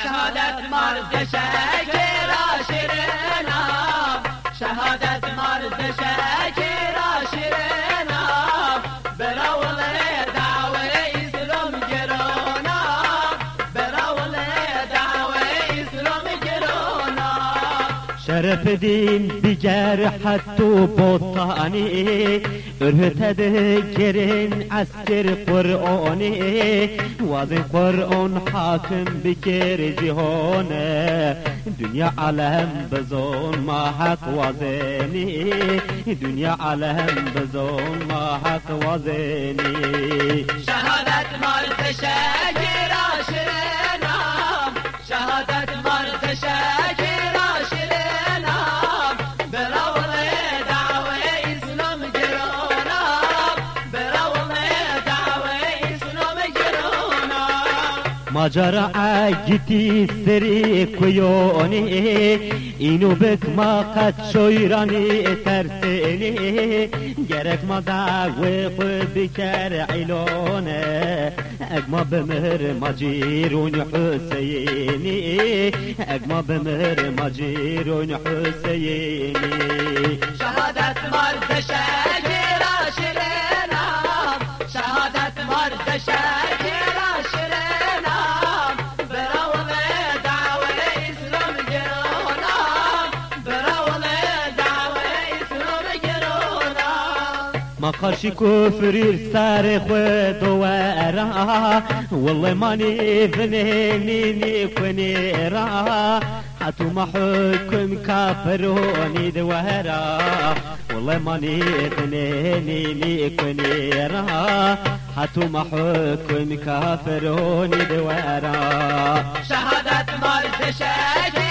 şehadet marz şeker aşırı شرف دین دیگر حتی بطانی ارهتد کرن عسكر قرآني وازن قرآن حاكم بكر جهانه دنيا عالم بزون ما حق وازني دنيا عالم بزون ما حق وازني شهادت مرز شکر ماجرا عجتي سري كيوني اینو بک ما قد شویرانی ترسینی گرک ما دعوی خود بکر عیلونه اگ ما بمهر مجیرون حسینی. اگ ما بمهر مجیرون حسینی. شهادت مرز شکر شیرنا. شهادت مرز شکر ما قرشي كفر سار خود ورا والله ماني فنيني كوني را. حتو ما حكم كافروني دوهرا والله ماني فنيني كوني را. حتو ما حكم كافروني دوهرا شهادت مرز شکر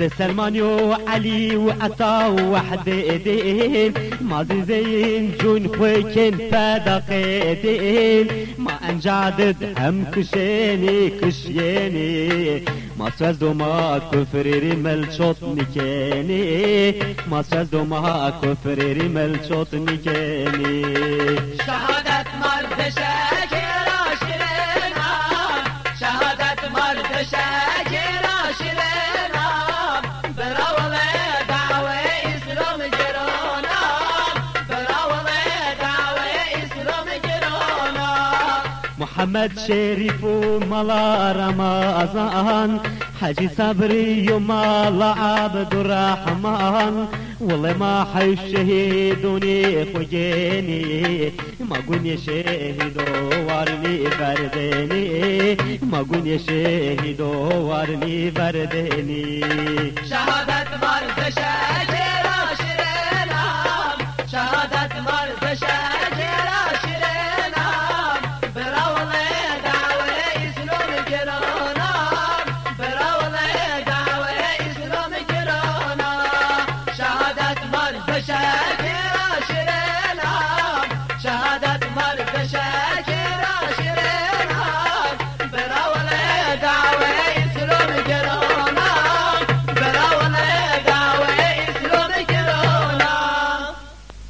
زي سلمان وعلي وعطا وحد ايدين ماضي زين جون خويكن فدقيدين ما انجادد هم كشيني كشيني. ما سوز ما كفر رمل شوط نكيني. ما سوز ما كفر رمل شوط نكيني. محمد شريف وملا رمضان حجي صبري وملا عبد الرحمن والله ما حي الشهيدوني خجيني ما قول يا شهيد وارني بردني ما قول يا شهيد وارني بردني شهادت مرز شکر